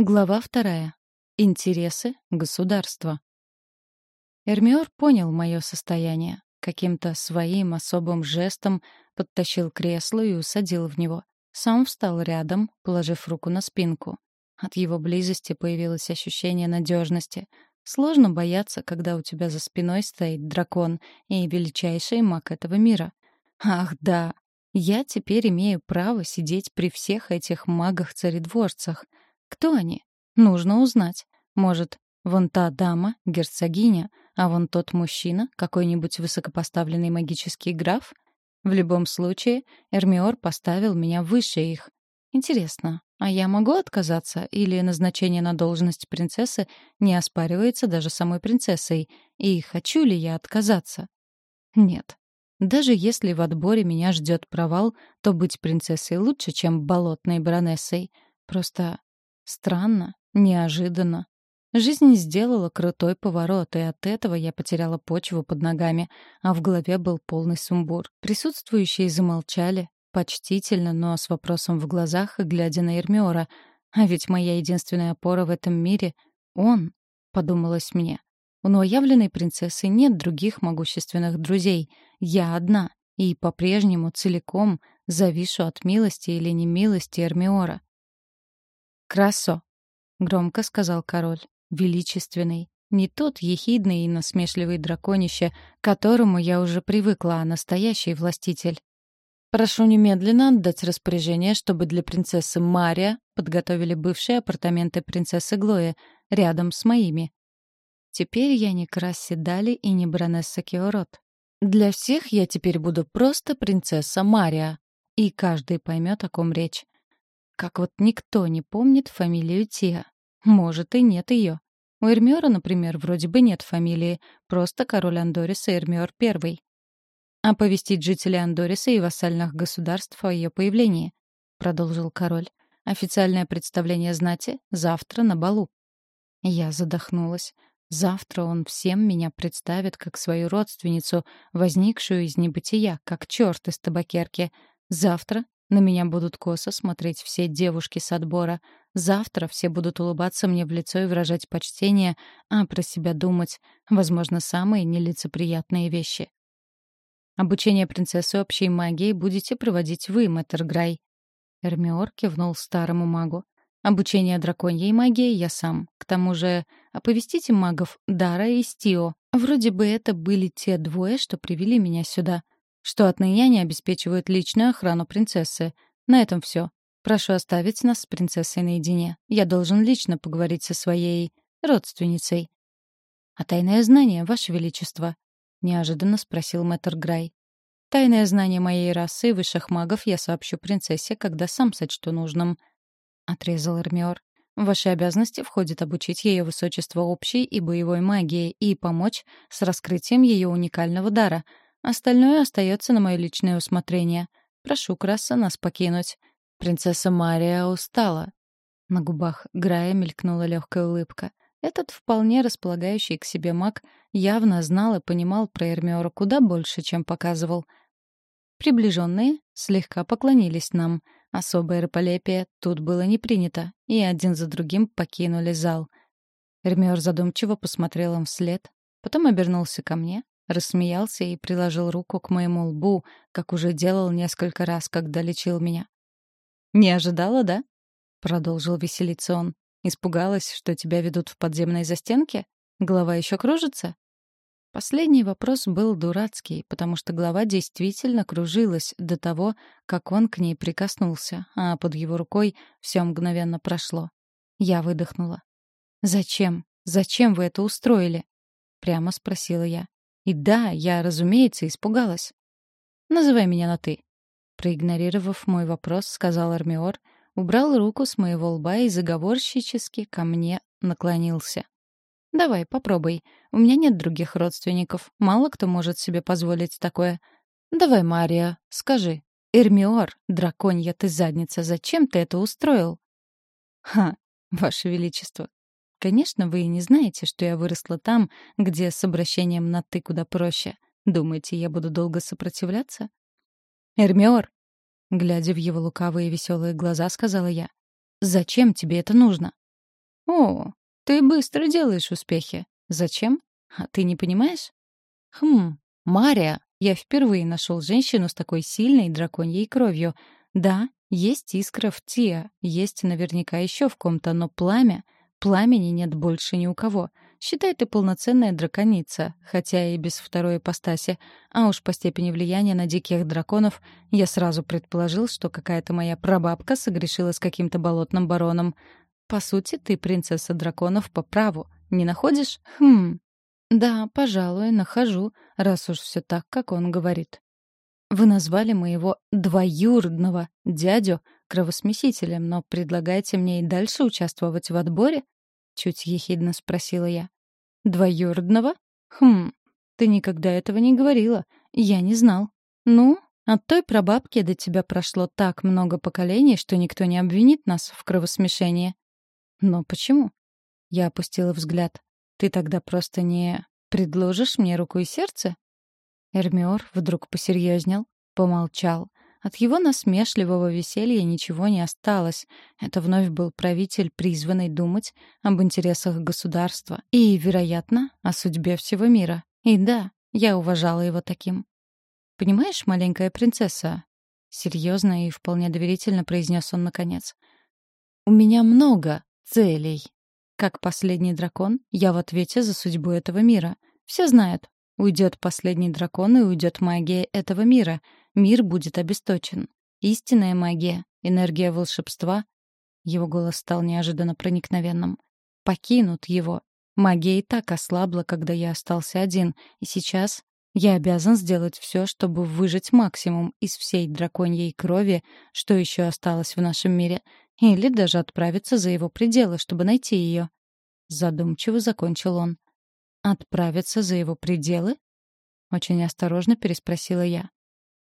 Глава вторая. Интересы государства. Эрмиор понял мое состояние. Каким-то своим особым жестом подтащил кресло и усадил в него. Сам встал рядом, положив руку на спинку. От его близости появилось ощущение надежности. Сложно бояться, когда у тебя за спиной стоит дракон и величайший маг этого мира. Ах, да, я теперь имею право сидеть при всех этих магах-царедворцах — кто они? Нужно узнать. Может, вон та дама — герцогиня, а вон тот мужчина — какой-нибудь высокопоставленный магический граф? В любом случае, Эрмиор поставил меня выше их. Интересно, а я могу отказаться, или назначение на должность принцессы не оспаривается даже самой принцессой, и хочу ли я отказаться? Нет. Даже если в отборе меня ждет провал, то быть принцессой лучше, чем болотной баронессой. Просто Странно, неожиданно. Жизнь сделала крутой поворот, и от этого я потеряла почву под ногами, а в голове был полный сумбур. Присутствующие замолчали, почтительно, но с вопросом в глазах, глядя на Эрмиора. А ведь моя единственная опора в этом мире — он, — подумалось мне. У новоявленной принцессы нет других могущественных друзей. Я одна, и по-прежнему целиком завишу от милости или немилости Эрмиора. «Красо!» — громко сказал король. «Величественный. Не тот ехидный и насмешливый драконище, к которому я уже привыкла, а настоящий властитель. Прошу немедленно отдать распоряжение, чтобы для принцессы Мария подготовили бывшие апартаменты принцессы Глои рядом с моими. Теперь я не Красси Дали и не баронесса Киорот. Для всех я теперь буду просто принцесса Мария, и каждый поймет, о ком речь. Как вот никто не помнит фамилию Тиа. Может, и нет ее. У Эрмиора, например, вроде бы нет фамилии, просто король Андориса Эрмиор I. «Оповестить жителей Андориса и вассальных государств о ее появлении», — продолжил король. «Официальное представление знати завтра на балу». Я задохнулась. Завтра он всем меня представит как свою родственницу, возникшую из небытия, как черт из табакерки. Завтра на меня будут косо смотреть все девушки с отбора. Завтра все будут улыбаться мне в лицо и выражать почтение, а про себя думать, возможно, самые нелицеприятные вещи. Обучение принцессы общей магии будете проводить вы, мэтр Грай. Эрмиор кивнул старому магу. Обучение драконьей магии я сам. К тому же оповестите магов Дара и Стио. Вроде бы это были те двое, что привели меня сюда — что отныне они обеспечивают личную охрану принцессы. На этом все. Прошу оставить нас с принцессой наедине. Я должен лично поговорить со своей родственницей. «А тайное знание, Ваше Величество?» — неожиданно спросил мэтр Грай. «Тайное знание моей расы и высших магов я сообщу принцессе, когда сам сочту нужным», — отрезал Эрмиор. «В ваши обязанности входит обучить ее высочество общей и боевой магии и помочь с раскрытием ее уникального дара — Остальное остается на мое личное усмотрение. Прошу Краса нас покинуть. Принцесса Мария устала. На губах Грая мелькнула легкая улыбка. Этот вполне располагающий к себе маг явно знал и понимал про Эрмиора куда больше, чем показывал. Приближенные слегка поклонились нам. Особое рыполепие тут было не принято, и один за другим покинули зал. Эрмиор задумчиво посмотрел им вслед, потом обернулся ко мне, Рассмеялся и приложил руку к моему лбу, как уже делал несколько раз, когда лечил меня. «Не ожидала, да?» — продолжил веселиться он. «Испугалась, что тебя ведут в подземной застенке? Голова еще кружится?» Последний вопрос был дурацкий, потому что голова действительно кружилась до того, как он к ней прикоснулся, а под его рукой все мгновенно прошло. Я выдохнула. «Зачем? Зачем вы это устроили?» — прямо спросила я. И да, я, разумеется, испугалась. «Называй меня на «ты». Проигнорировав мой вопрос, сказал Армиор, убрал руку с моего лба и заговорщически ко мне наклонился. «Давай, попробуй. У меня нет других родственников. Мало кто может себе позволить такое. Давай, Мария, скажи. Эрмиор, драконья ты задница, зачем ты это устроил?» «Ха, Ваше Величество, Конечно, вы и не знаете, что я выросла там, где с обращением на «ты» куда проще. Думаете, я буду долго сопротивляться? «Эрмиор!» Глядя в его лукавые веселые глаза, сказала я. «Зачем тебе это нужно?» «О, ты быстро делаешь успехи. Зачем? А ты не понимаешь?» «Хм, Мария, я впервые нашел женщину с такой сильной драконьей кровью. Да, есть искра в Тиа, есть наверняка еще в ком-то, но пламя... Пламени нет больше ни у кого. Считай ты полноценная драконица, хотя и без второй ипостаси. А уж по степени влияния на диких драконов я сразу предположил, что какая-то моя прабабка согрешила с каким-то болотным бароном. По сути, ты принцесса драконов по праву. Не находишь? Хм. Да, пожалуй, нахожу, раз уж все так, как он говорит. Вы назвали моего двоюродного дядю кровосмесителем, но предлагаете мне и дальше участвовать в отборе? Чуть ехидно спросила я. Двоюродного? Хм, ты никогда этого не говорила. Я не знал. Ну, от той прабабки до тебя прошло так много поколений, что никто не обвинит нас в кровосмешении. Но почему? Я опустила взгляд. Ты тогда просто не предложишь мне руку и сердце? Эрмиор вдруг посерьезнел, помолчал. От его насмешливого веселья ничего не осталось. Это вновь был правитель, призванный думать об интересах государства и, вероятно, о судьбе всего мира. И да, я уважала его таким. «Понимаешь, маленькая принцесса?» — серьезно и вполне доверительно произнес он наконец. «У меня много целей. Как последний дракон, я в ответе за судьбу этого мира. Все знают, Уйдет последний дракон и уйдет магия этого мира. Мир будет обесточен. Истинная магия, энергия волшебства. Его голос стал неожиданно проникновенным. Покинут его. Магия и так ослабла, когда я остался один, и сейчас я обязан сделать все, чтобы выжать максимум из всей драконьей крови, что еще осталось в нашем мире, или даже отправиться за его пределы, чтобы найти ее. Задумчиво закончил он. «Отправиться за его пределы?» — очень осторожно переспросила я.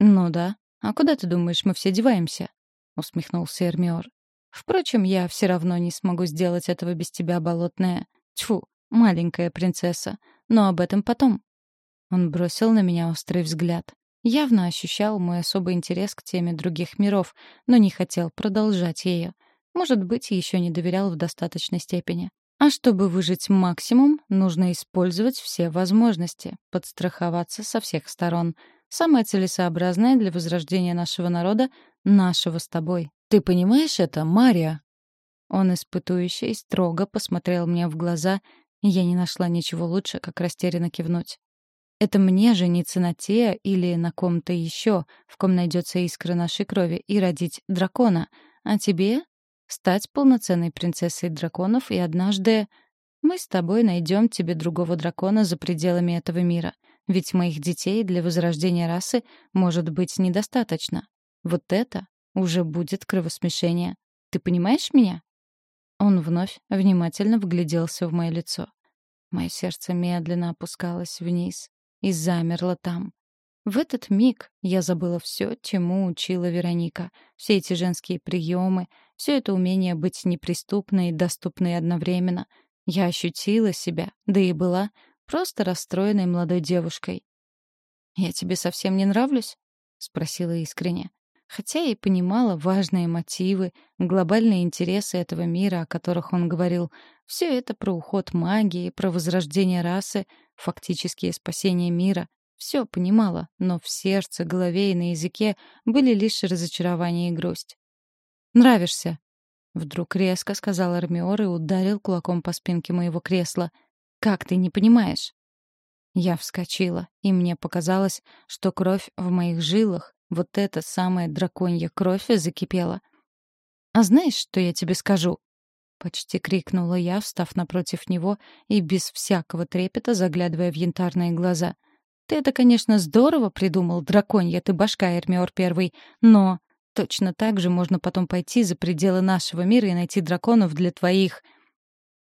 «Ну да. А куда ты думаешь, мы все деваемся?» — усмехнулся Эрмиор. «Впрочем, я все равно не смогу сделать этого без тебя, болотная. Тьфу, маленькая принцесса. Но об этом потом». Он бросил на меня острый взгляд. Явно ощущал мой особый интерес к теме других миров, но не хотел продолжать ее. Может быть, еще не доверял в достаточной степени. А чтобы выжить максимум, нужно использовать все возможности, подстраховаться со всех сторон. Самое целесообразное для возрождения нашего народа — нашего с тобой. Ты понимаешь это, Мария? Он испытующе и строго посмотрел мне в глаза, и я не нашла ничего лучше, как растерянно кивнуть. Это мне жениться на Тея или на ком-то еще, в ком найдется искра нашей крови, и родить дракона. А тебе стать полноценной принцессой драконов, и однажды мы с тобой найдем тебе другого дракона за пределами этого мира. Ведь моих детей для возрождения расы может быть недостаточно. Вот это уже будет кровосмешение. Ты понимаешь меня? Он вновь внимательно вгляделся в мое лицо. Мое сердце медленно опускалось вниз и замерло там. В этот миг я забыла все, чему учила Вероника. Все эти женские приемы, все это умение быть неприступной и доступной одновременно. Я ощутила себя, да и была, просто расстроенной молодой девушкой. «Я тебе совсем не нравлюсь?» — спросила искренне. Хотя и понимала важные мотивы, глобальные интересы этого мира, о которых он говорил. Все это про уход магии, про возрождение расы, фактические спасение мира. Все понимала, но в сердце, голове и на языке были лишь разочарование и грусть. «Нравишься», — вдруг резко сказал Армиор и ударил кулаком по спинке моего кресла. «Как ты не понимаешь?» Я вскочила, и мне показалось, что кровь в моих жилах, вот эта самая драконья кровь, закипела. «А знаешь, что я тебе скажу?» Почти крикнула я, встав напротив него и без всякого трепета заглядывая в янтарные глаза — ты это, конечно, здорово придумал, драконья ты башка, Эрмиор Первый, но точно так же можно потом пойти за пределы нашего мира и найти драконов для твоих...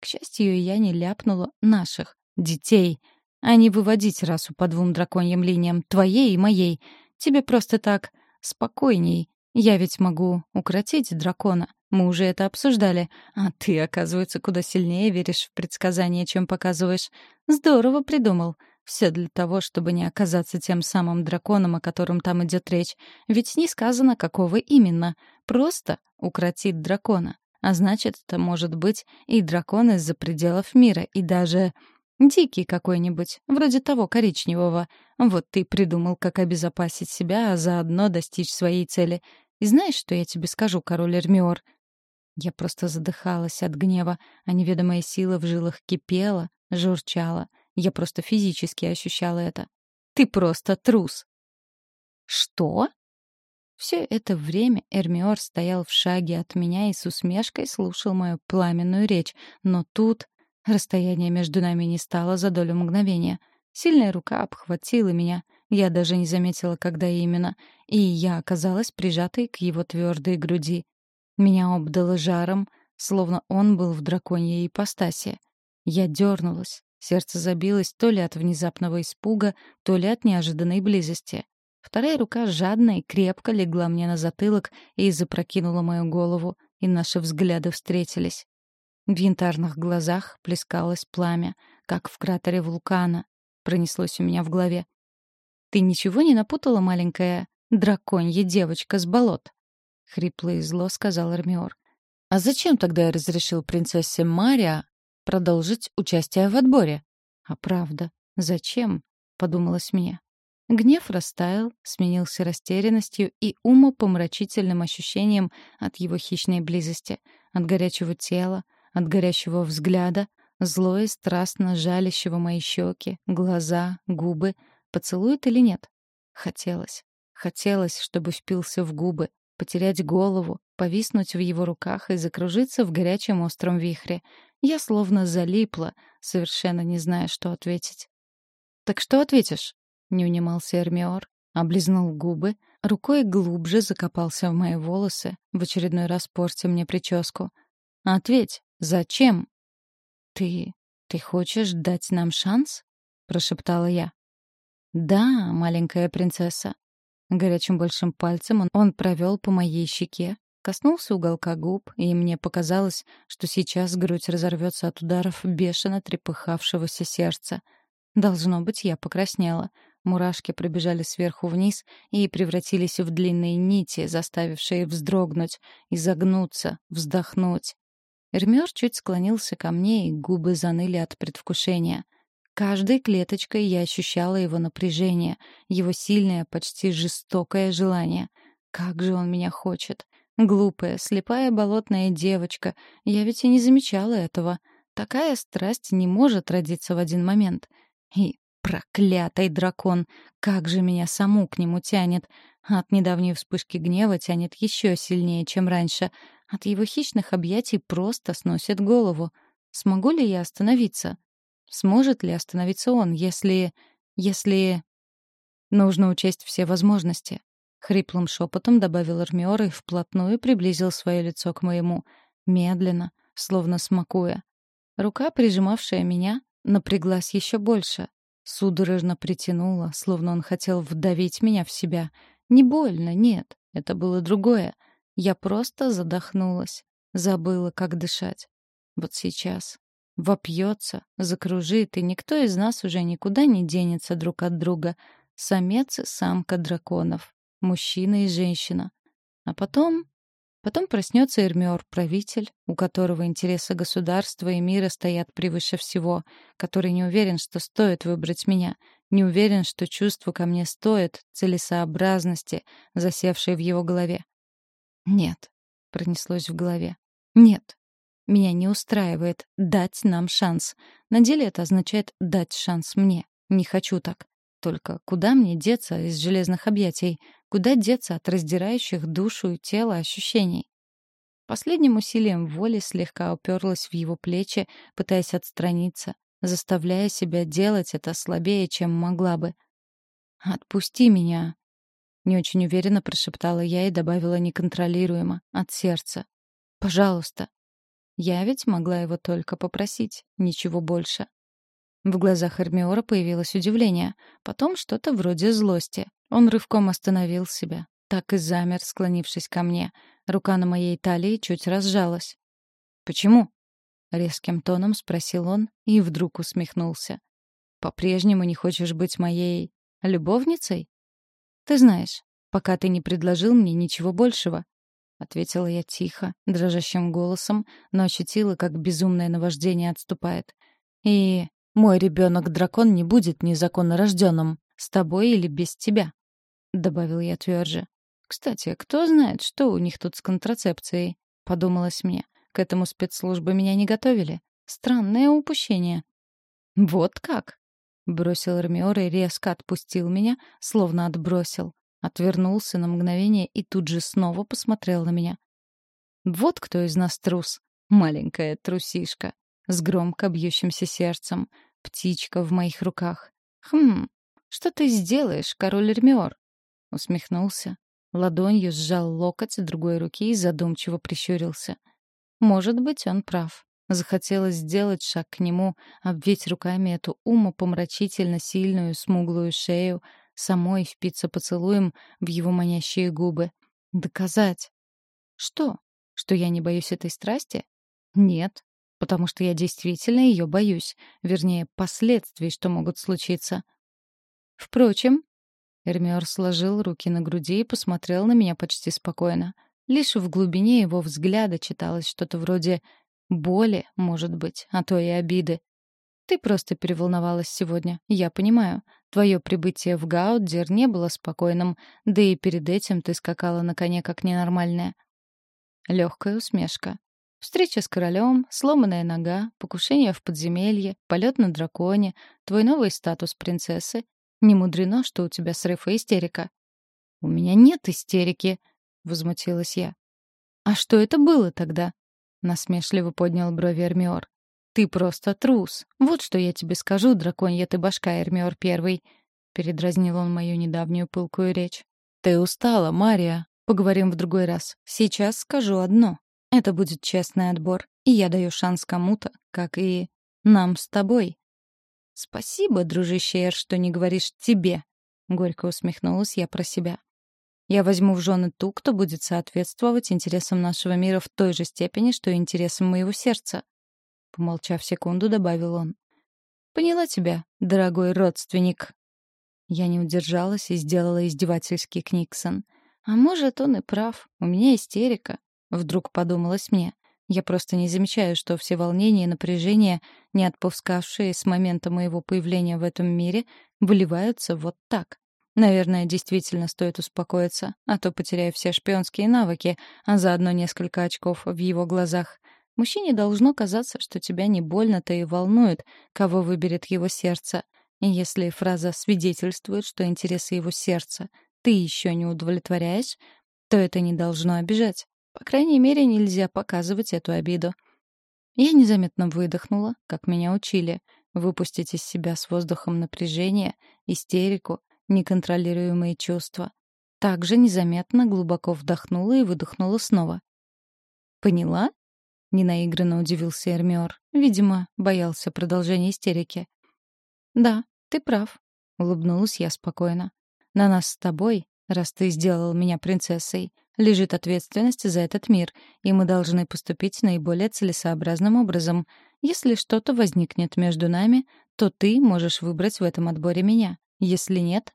К счастью, я не ляпнула наших, детей, а не выводить расу по двум драконьим линиям, твоей и моей. Тебе просто так спокойней. Я ведь могу укротить дракона. Мы уже это обсуждали. А ты, оказывается, куда сильнее веришь в предсказания, чем показываешь. Здорово придумал. Все для того, чтобы не оказаться тем самым драконом, о котором там идет речь. Ведь не сказано, какого именно. Просто укротит дракона. А значит, это может быть и дракон из-за пределов мира, и даже дикий какой-нибудь, вроде того коричневого. Вот ты придумал, как обезопасить себя, а заодно достичь своей цели. И знаешь, что я тебе скажу, король Эрмиор? Я просто задыхалась от гнева, а неведомая сила в жилах кипела, журчала. Я просто физически ощущала это. Ты просто трус. Что? Все это время Эрмиор стоял в шаге от меня и с усмешкой слушал мою пламенную речь, но тут расстояние между нами не стало за долю мгновения. Сильная рука обхватила меня. Я даже не заметила, когда именно, и я оказалась прижатой к его твердой груди. Меня обдало жаром, словно он был в драконьей ипостаси. Я дернулась. Сердце забилось то ли от внезапного испуга, то ли от неожиданной близости. Вторая рука жадно и крепко легла мне на затылок и запрокинула мою голову, и наши взгляды встретились. В янтарных глазах плескалось пламя, как в кратере вулкана. Пронеслось у меня в голове. «Ты ничего не напутала, маленькая драконья девочка с болот?» — хрипло и зло сказал Армиор. «А зачем тогда я разрешил принцессе Мария продолжить участие в отборе?» «А правда, зачем?» — подумалось мне. Гнев растаял, сменился растерянностью и умопомрачительным ощущением от его хищной близости, от горячего тела, от горящего взгляда, зло и страстно жалящего мои щеки, глаза, губы, поцелует или нет. Хотелось. Хотелось, чтобы впился в губы, потерять голову, повиснуть в его руках и закружиться в горячем остром вихре. Я словно залипла, совершенно не зная, что ответить. «Так что ответишь?» Не унимался Эрмиор, облизнул губы, рукой глубже закопался в мои волосы, в очередной раз портя мне прическу. «Ответь, зачем?» «Ты... ты хочешь дать нам шанс?» — прошептала я. «Да, маленькая принцесса». Горячим большим пальцем он, он провел по моей щеке, коснулся уголка губ, и мне показалось, что сейчас грудь разорвется от ударов бешено трепыхавшегося сердца. Должно быть, я покраснела — Мурашки пробежали сверху вниз и превратились в длинные нити, заставившие вздрогнуть, изогнуться, вздохнуть. Эрмёр чуть склонился ко мне, и губы заныли от предвкушения. Каждой клеточкой я ощущала его напряжение, его сильное, почти жестокое желание. Как же он меня хочет! Глупая, слепая болотная девочка. Я ведь и не замечала этого. Такая страсть не может родиться в один момент. И Проклятый дракон! Как же меня саму к нему тянет! От недавней вспышки гнева тянет еще сильнее, чем раньше. От его хищных объятий просто сносит голову. Смогу ли я остановиться? Сможет ли остановиться он, если... если... Нужно учесть все возможности. Хриплым шепотом добавил Армиор и вплотную приблизил свое лицо к моему. Медленно, словно смакуя. Рука, прижимавшая меня, напряглась еще больше. Судорожно притянула, словно он хотел вдавить меня в себя. Не больно, нет, это было другое. Я просто задохнулась, забыла, как дышать. Вот сейчас. Вопьется, закружит, и никто из нас уже никуда не денется друг от друга. Самец и самка драконов, мужчина и женщина. А потом Потом проснется Эрмиор, правитель, у которого интересы государства и мира стоят превыше всего, который не уверен, что стоит выбрать меня, не уверен, что чувство ко мне стоит целесообразности, засевшей в его голове. «Нет», — пронеслось в голове, — «нет». Меня не устраивает дать нам шанс. На деле это означает дать шанс мне. Не хочу так. Только куда мне деться из железных объятий? Куда деться от раздирающих душу и тело ощущений? Последним усилием воли слегка уперлась в его плечи, пытаясь отстраниться, заставляя себя делать это слабее, чем могла бы. «Отпусти меня!» Не очень уверенно прошептала я и добавила неконтролируемо, от сердца. «Пожалуйста!» Я ведь могла его только попросить, ничего больше. В глазах Эрмиора появилось удивление, потом что-то вроде злости. Он рывком остановил себя, так и замер, склонившись ко мне. Рука на моей талии чуть разжалась. «Почему?» — резким тоном спросил он и вдруг усмехнулся. «По-прежнему не хочешь быть моей любовницей? Ты знаешь, пока ты не предложил мне ничего большего». — ответила я тихо, дрожащим голосом, но ощутила, как безумное наваждение отступает. «И мой ребенок-дракон не будет незаконно рожденным, с тобой или без тебя», — добавил я тверже. «Кстати, кто знает, что у них тут с контрацепцией?» — подумалось мне. К этому спецслужбы меня не готовили. Странное упущение. «Вот как?» — бросил Эрмиор и резко отпустил меня, словно отбросил. Отвернулся на мгновение и тут же снова посмотрел на меня. «Вот кто из нас трус. Маленькая трусишка. С громко бьющимся сердцем. Птичка в моих руках. Хм, что ты сделаешь, король Эрмиор?» Усмехнулся. Ладонью сжал локоть другой руки и задумчиво прищурился. Может быть, он прав. Захотелось сделать шаг к нему, обвить руками эту умопомрачительно сильную смуглую шею, самой впиться поцелуем в его манящие губы. Доказать. Что? Что я не боюсь этой страсти? Нет, потому что я действительно ее боюсь. Вернее, последствий, что могут случиться. Впрочем, Эрмиор сложил руки на груди и посмотрел на меня почти спокойно. Лишь в глубине его взгляда читалось что-то вроде боли, может быть, а то и обиды. Ты просто переволновалась сегодня, я понимаю. Твое прибытие в Гаудзер не было спокойным, да и перед этим ты скакала на коне как ненормальная. Легкая усмешка. Встреча с королем, сломанная нога, покушение в подземелье, полет на драконе, твой новый статус принцессы. Не мудрено, что у тебя срыв и истерика. «У меня нет истерики», — возмутилась я. «А что это было тогда?» — насмешливо поднял брови Эрмиор. «Ты просто трус. Вот что я тебе скажу, драконья ты башка, Эрмиор Первый», — передразнил он мою недавнюю пылкую речь. «Ты устала, Мария. Поговорим в другой раз. Сейчас скажу одно. Это будет честный отбор, и я даю шанс кому-то, как и нам с тобой». «Спасибо, дружище Эр, что не говоришь «тебе», — горько усмехнулась я про себя. Я возьму в жены ту, кто будет соответствовать интересам нашего мира в той же степени, что и интересам моего сердца. Помолчав секунду, добавил он. «Поняла тебя, дорогой родственник». Я не удержалась и сделала издевательский книксон. «А может, он и прав. У меня истерика». Вдруг подумалось мне. Я просто не замечаю, что все волнения и напряжения, не отпускавшие с момента моего появления в этом мире, выливаются вот так. Наверное, действительно стоит успокоиться, а то потеряю все шпионские навыки, а заодно несколько очков в его глазах. Мужчине должно казаться, что тебя не больно-то и волнует, кого выберет его сердце. И если фраза свидетельствует, что интересы его сердца ты еще не удовлетворяешь, то это не должно обижать. По крайней мере, нельзя показывать эту обиду. Я незаметно выдохнула, как меня учили, выпустить из себя с воздухом напряжение, истерику, неконтролируемые чувства. Также незаметно глубоко вдохнула и выдохнула снова. «Поняла?» Ненаигранно удивился Эрмиор. Видимо, боялся продолжения истерики. «Да, ты прав», — улыбнулась я спокойно. «На нас с тобой, раз ты сделал меня принцессой, лежит ответственность за этот мир, и мы должны поступить наиболее целесообразным образом. Если что-то возникнет между нами, то ты можешь выбрать в этом отборе меня. Если нет...»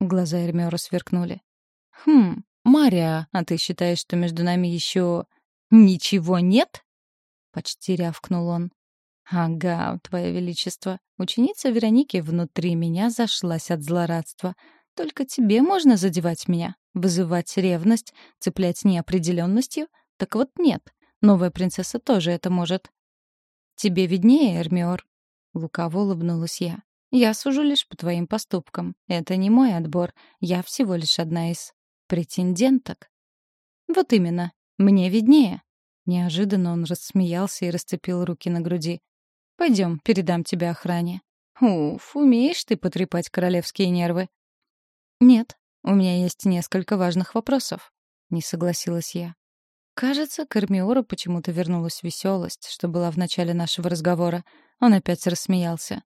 Глаза Эрмиора сверкнули. «Хм, Мария, а ты считаешь, что между нами еще «Ничего нет?» — почти рявкнул он. «Ага, Твое Величество, ученица Вероники внутри меня зашлась от злорадства. Только тебе можно задевать меня, вызывать ревность, цеплять неопределенностью? Так вот нет, новая принцесса тоже это может». «Тебе виднее, Эрмиор», — лукаво улыбнулась я. «Я сужу лишь по твоим поступкам. Это не мой отбор, я всего лишь одна из претенденток». «Вот именно. «Мне виднее». Неожиданно он рассмеялся и расцепил руки на груди. «Пойдем, передам тебя охране». «Уф, умеешь ты потрепать королевские нервы?» «Нет, у меня есть несколько важных вопросов», — не согласилась я. Кажется, к Эрмиору почему-то вернулась веселость, что была в начале нашего разговора. Он опять рассмеялся.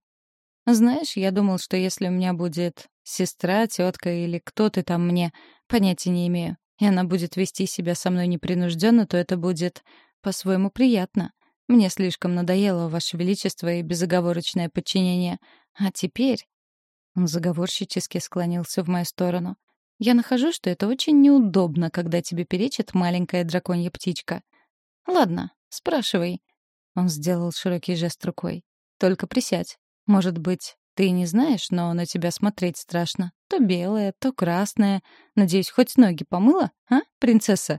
«Знаешь, я думал, что если у меня будет сестра, тетка или кто ты там мне, понятия не имею, и она будет вести себя со мной непринужденно, то это будет по-своему приятно. Мне слишком надоело, Ваше Величество, и безоговорочное подчинение. А теперь...» Он заговорщически склонился в мою сторону. Я нахожу, что это очень неудобно, когда тебе перечит маленькая драконья птичка. Ладно, спрашивай. Он сделал широкий жест рукой. Только присядь. Может быть, ты не знаешь, но на тебя смотреть страшно. То белое, то красное. Надеюсь, хоть ноги помыла, а, принцесса?